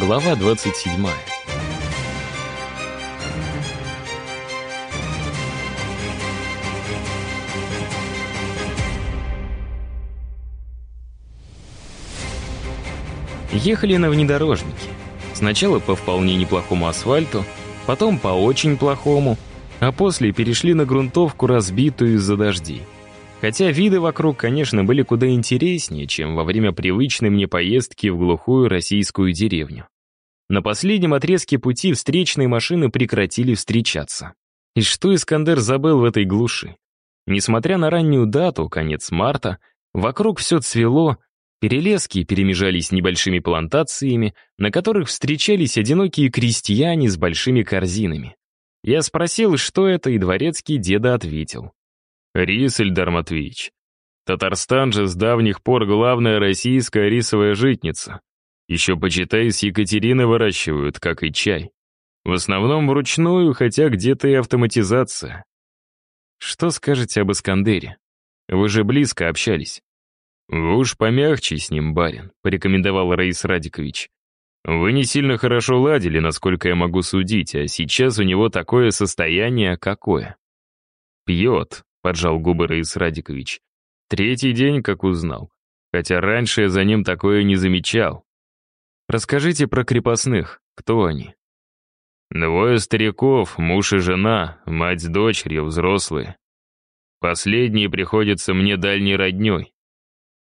Глава 27. Ехали на внедорожнике. Сначала по вполне неплохому асфальту, потом по очень плохому, а после перешли на грунтовку, разбитую из-за дождей. Хотя виды вокруг, конечно, были куда интереснее, чем во время привычной мне поездки в глухую российскую деревню. На последнем отрезке пути встречные машины прекратили встречаться. И что Искандер забыл в этой глуши? Несмотря на раннюю дату, конец марта, вокруг все цвело, перелески перемежались небольшими плантациями, на которых встречались одинокие крестьяне с большими корзинами. Я спросил, что это, и дворецкий деда ответил. Рис, Ильдар Матвеевич. Татарстан же с давних пор главная российская рисовая житница. Еще, почитай, с Екатерины выращивают, как и чай. В основном вручную, хотя где-то и автоматизация. Что скажете об Искандере? Вы же близко общались. Вы уж помягче с ним, барин, порекомендовал Раис Радикович. Вы не сильно хорошо ладили, насколько я могу судить, а сейчас у него такое состояние, какое. Пьет, — поджал губы Раис Радикович. «Третий день, как узнал. Хотя раньше я за ним такое не замечал. Расскажите про крепостных. Кто они?» «Двое стариков, муж и жена, мать с дочерью, взрослые. Последние приходятся мне дальней роднёй.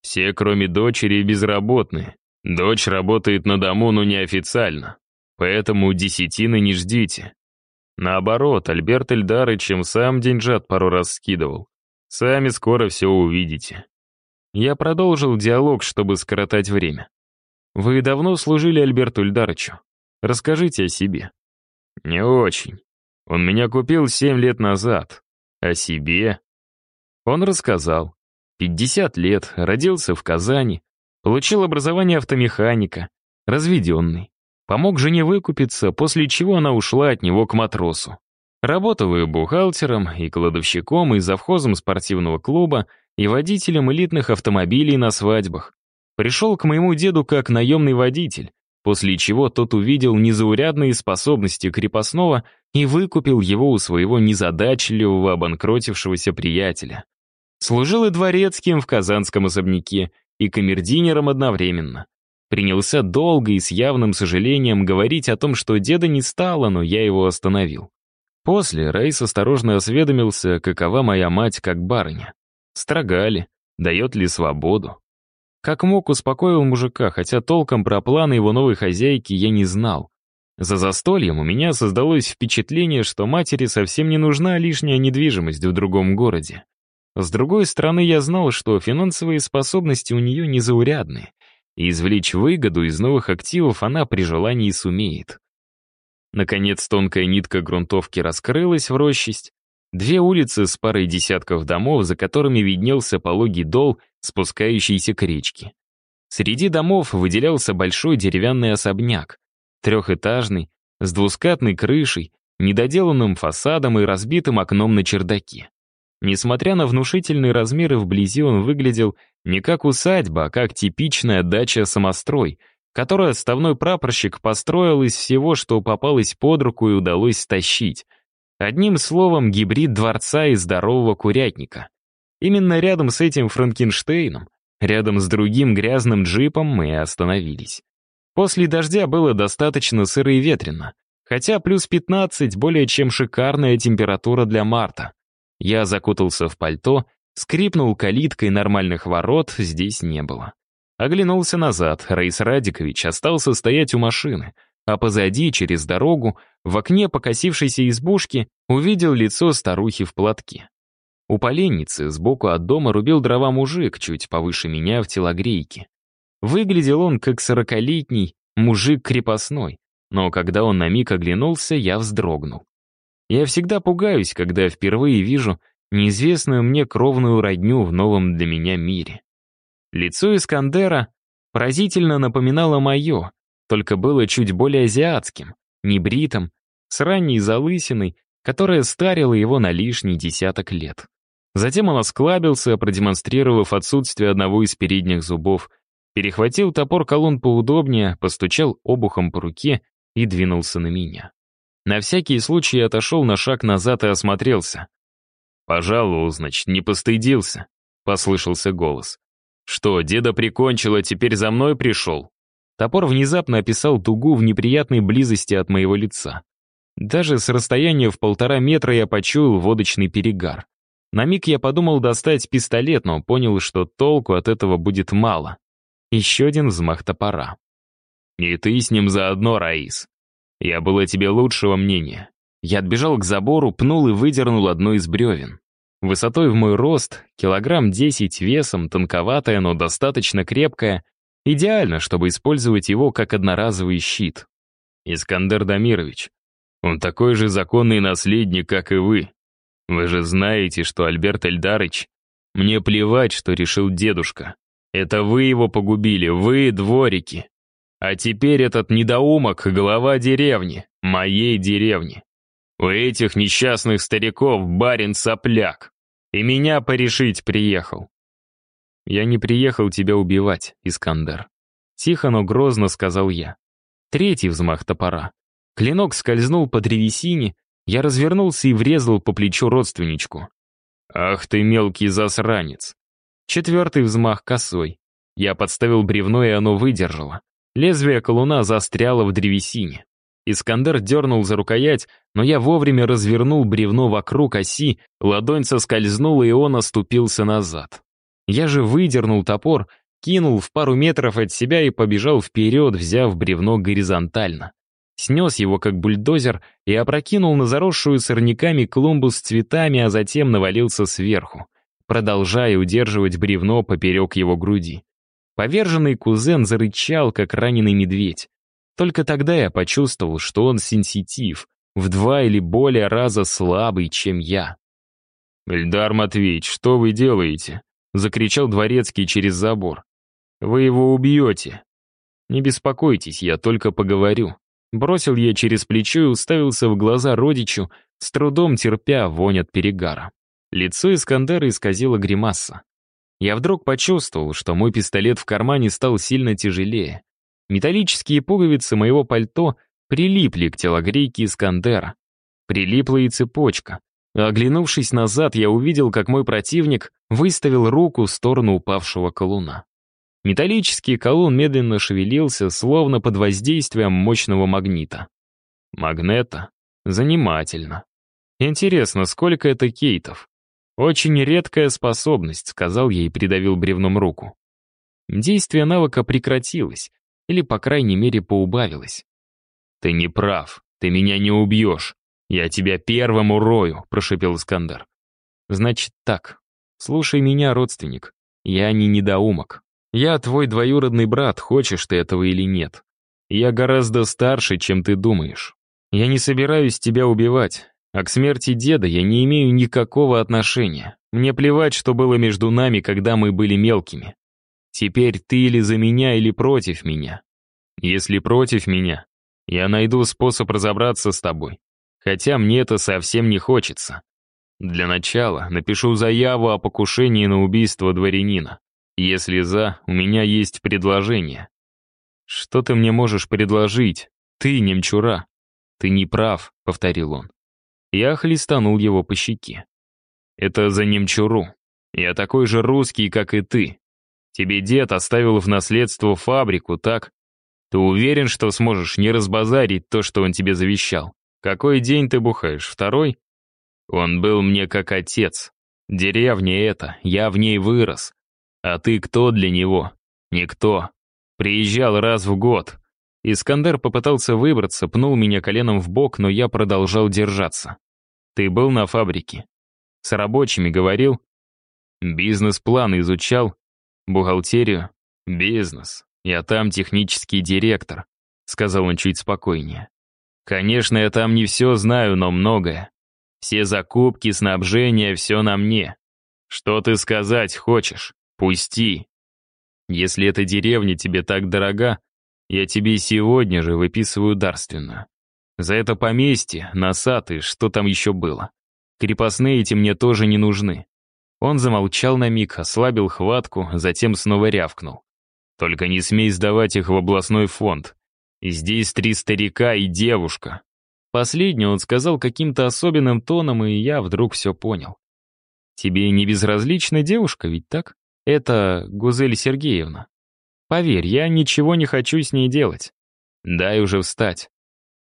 Все, кроме дочери, безработные. Дочь работает на дому, но неофициально. Поэтому десятины не ждите. Наоборот, Альберт Эльдарычем сам деньжат пару раз скидывал. Сами скоро все увидите. Я продолжил диалог, чтобы скоротать время. Вы давно служили Альберту Эльдарычу. Расскажите о себе. Не очень. Он меня купил семь лет назад. О себе? Он рассказал. 50 лет, родился в Казани, получил образование автомеханика, разведенный. Помог жене выкупиться, после чего она ушла от него к матросу. Работал и бухгалтером, и кладовщиком, и завхозом спортивного клуба, и водителем элитных автомобилей на свадьбах. Пришел к моему деду как наемный водитель, после чего тот увидел незаурядные способности крепостного и выкупил его у своего незадачливого обанкротившегося приятеля. Служил и дворецким в казанском особняке, и камердинером одновременно. Принялся долго и с явным сожалением говорить о том, что деда не стало, но я его остановил. После Рейс осторожно осведомился, какова моя мать как барыня. Строгали, дает ли свободу. Как мог, успокоил мужика, хотя толком про планы его новой хозяйки я не знал. За застольем у меня создалось впечатление, что матери совсем не нужна лишняя недвижимость в другом городе. С другой стороны, я знал, что финансовые способности у нее незаурядные, и извлечь выгоду из новых активов она при желании сумеет. Наконец тонкая нитка грунтовки раскрылась в рощесть. Две улицы с парой десятков домов, за которыми виднелся пологий дол, спускающийся к речке. Среди домов выделялся большой деревянный особняк, трехэтажный, с двускатной крышей, недоделанным фасадом и разбитым окном на чердаке. Несмотря на внушительные размеры, вблизи он выглядел не как усадьба, а как типичная дача-самострой, которую отставной прапорщик построил из всего, что попалось под руку и удалось стащить. Одним словом, гибрид дворца и здорового курятника. Именно рядом с этим Франкенштейном, рядом с другим грязным джипом мы и остановились. После дождя было достаточно сыро и ветрено, хотя плюс 15 более чем шикарная температура для марта. Я закутался в пальто, скрипнул калиткой нормальных ворот, здесь не было. Оглянулся назад, Раис Радикович остался стоять у машины, а позади, через дорогу, в окне покосившейся избушки, увидел лицо старухи в платке. У поленницы сбоку от дома рубил дрова мужик, чуть повыше меня в телогрейке. Выглядел он как сорокалетний мужик крепостной, но когда он на миг оглянулся, я вздрогнул. Я всегда пугаюсь, когда впервые вижу неизвестную мне кровную родню в новом для меня мире. Лицо Искандера поразительно напоминало мое, только было чуть более азиатским, небритым, с ранней залысиной, которая старила его на лишний десяток лет. Затем он осклабился, продемонстрировав отсутствие одного из передних зубов, Перехватил топор колонн поудобнее, постучал обухом по руке и двинулся на меня. На всякий случай отошел на шаг назад и осмотрелся. «Пожаловал, значит, не постыдился», — послышался голос. «Что, деда прикончила, теперь за мной пришел?» Топор внезапно описал дугу в неприятной близости от моего лица. Даже с расстояния в полтора метра я почуял водочный перегар. На миг я подумал достать пистолет, но понял, что толку от этого будет мало. Еще один взмах топора. «И ты с ним заодно, Раис. Я был о тебе лучшего мнения». Я отбежал к забору, пнул и выдернул одно из бревен. Высотой в мой рост, килограмм 10 весом, тонковатое, но достаточно крепкое, идеально, чтобы использовать его как одноразовый щит. Искандер Дамирович, он такой же законный наследник, как и вы. Вы же знаете, что Альберт Эльдарыч... Мне плевать, что решил дедушка. Это вы его погубили, вы, дворики. А теперь этот недоумок — глава деревни, моей деревни. У этих несчастных стариков барин сопляк. И меня порешить приехал. Я не приехал тебя убивать, Искандер. Тихо, но грозно сказал я. Третий взмах топора. Клинок скользнул по древесине, я развернулся и врезал по плечу родственничку. «Ах ты мелкий засранец!» Четвертый взмах косой. Я подставил бревно, и оно выдержало. Лезвие колуна застряло в древесине. Искандер дернул за рукоять, но я вовремя развернул бревно вокруг оси, ладонь соскользнула, и он оступился назад. Я же выдернул топор, кинул в пару метров от себя и побежал вперед, взяв бревно горизонтально. Снес его как бульдозер и опрокинул на заросшую сорняками клумбу с цветами, а затем навалился сверху, продолжая удерживать бревно поперек его груди. Поверженный кузен зарычал, как раненый медведь. Только тогда я почувствовал, что он сенситив, в два или более раза слабый, чем я. «Эльдар Матвеевич, что вы делаете?» — закричал дворецкий через забор. «Вы его убьете». «Не беспокойтесь, я только поговорю». Бросил я через плечо и уставился в глаза родичу, с трудом терпя вонь от перегара. Лицо Искандера исказило гримаса. Я вдруг почувствовал, что мой пистолет в кармане стал сильно тяжелее. Металлические пуговицы моего пальто прилипли к телогрейке Искандера. Прилипла и цепочка. Оглянувшись назад, я увидел, как мой противник выставил руку в сторону упавшего колуна. Металлический колун медленно шевелился, словно под воздействием мощного магнита. Магнета? Занимательно. Интересно, сколько это кейтов? Очень редкая способность, сказал я и придавил бревном руку. Действие навыка прекратилось, или, по крайней мере, поубавилось. «Ты не прав, ты меня не убьешь. Я тебя первым урою», — прошепел Искандер. «Значит так. Слушай меня, родственник. Я не недоумок. Я твой двоюродный брат, хочешь ты этого или нет. Я гораздо старше, чем ты думаешь. Я не собираюсь тебя убивать, а к смерти деда я не имею никакого отношения. Мне плевать, что было между нами, когда мы были мелкими. Теперь ты или за меня, или против меня. Если против меня, я найду способ разобраться с тобой. Хотя мне это совсем не хочется. Для начала напишу заяву о покушении на убийство дворянина. Если за, у меня есть предложение. Что ты мне можешь предложить? Ты, немчура. Ты не прав, повторил он. Я хлестанул его по щеке. Это за немчуру. Я такой же русский, как и ты. Тебе дед оставил в наследство фабрику, так? Ты уверен, что сможешь не разбазарить то, что он тебе завещал? Какой день ты бухаешь, второй? Он был мне как отец. Деревня эта, я в ней вырос. А ты кто для него? Никто. Приезжал раз в год. Искандер попытался выбраться, пнул меня коленом в бок, но я продолжал держаться. Ты был на фабрике? С рабочими говорил? Бизнес-план изучал? «Бухгалтерию? Бизнес. Я там технический директор», — сказал он чуть спокойнее. «Конечно, я там не все знаю, но многое. Все закупки, снабжение, все на мне. Что ты сказать хочешь? Пусти. Если эта деревня тебе так дорога, я тебе сегодня же выписываю дарственную. За это поместье, и что там еще было. Крепостные эти мне тоже не нужны. Он замолчал на миг, ослабил хватку, затем снова рявкнул. Только не смей сдавать их в областной фонд. И здесь три старика и девушка». Последнее он сказал каким-то особенным тоном, и я вдруг все понял. «Тебе не безразлична девушка, ведь так? Это Гузель Сергеевна. Поверь, я ничего не хочу с ней делать. Дай уже встать.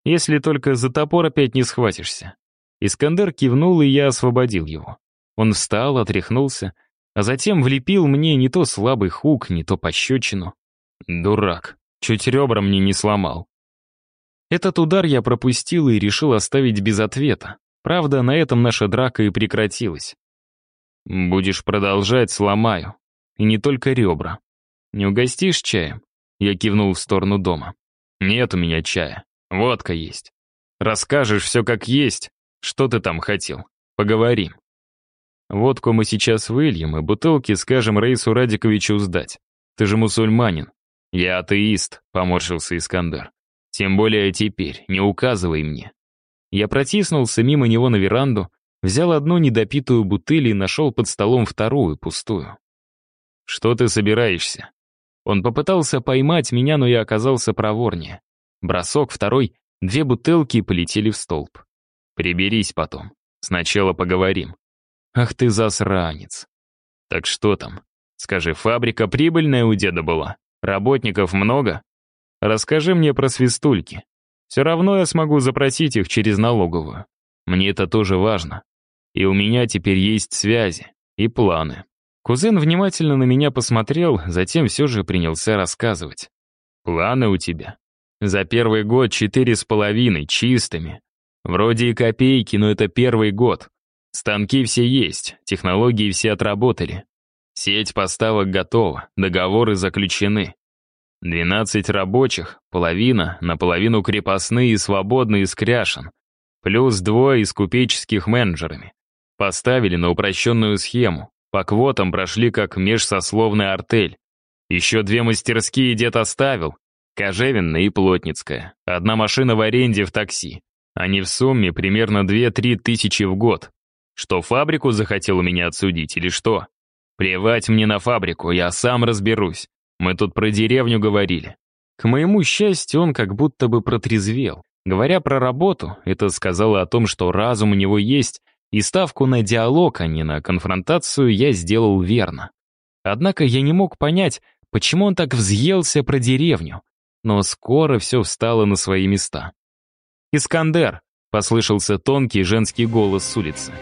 Если только за топор опять не схватишься». Искандер кивнул, и я освободил его. Он встал, отряхнулся, а затем влепил мне не то слабый хук, не то пощечину. Дурак, чуть ребра мне не сломал. Этот удар я пропустил и решил оставить без ответа. Правда, на этом наша драка и прекратилась. «Будешь продолжать, сломаю. И не только ребра. Не угостишь чаем?» Я кивнул в сторону дома. «Нет у меня чая. Водка есть. Расскажешь все как есть. Что ты там хотел? Поговорим». Водку мы сейчас выльем, и бутылки скажем Рейсу Радиковичу сдать. Ты же мусульманин. Я атеист, поморщился Искандер. Тем более теперь, не указывай мне. Я протиснулся мимо него на веранду, взял одну недопитую бутыль и нашел под столом вторую, пустую. «Что ты собираешься?» Он попытался поймать меня, но я оказался проворнее. Бросок второй, две бутылки полетели в столб. «Приберись потом. Сначала поговорим». Ах ты засранец. Так что там? Скажи, фабрика прибыльная у деда была? Работников много? Расскажи мне про свистульки. Все равно я смогу запросить их через налоговую. Мне это тоже важно. И у меня теперь есть связи и планы. Кузен внимательно на меня посмотрел, затем все же принялся рассказывать. Планы у тебя. За первый год четыре с половиной, чистыми. Вроде и копейки, но это первый год. Станки все есть, технологии все отработали. Сеть поставок готова, договоры заключены. 12 рабочих, половина, наполовину крепостные и свободные из кряшен, плюс двое из купеческих менеджерами. Поставили на упрощенную схему, по квотам прошли как межсословный артель. Еще две мастерские дед оставил, Кожевенная и Плотницкая. Одна машина в аренде в такси. Они в сумме примерно 2-3 тысячи в год. Что, фабрику захотел у меня отсудить или что? Плевать мне на фабрику, я сам разберусь. Мы тут про деревню говорили. К моему счастью, он как будто бы протрезвел. Говоря про работу, это сказало о том, что разум у него есть, и ставку на диалог, а не на конфронтацию, я сделал верно. Однако я не мог понять, почему он так взъелся про деревню. Но скоро все встало на свои места. «Искандер!» — послышался тонкий женский голос с улицы.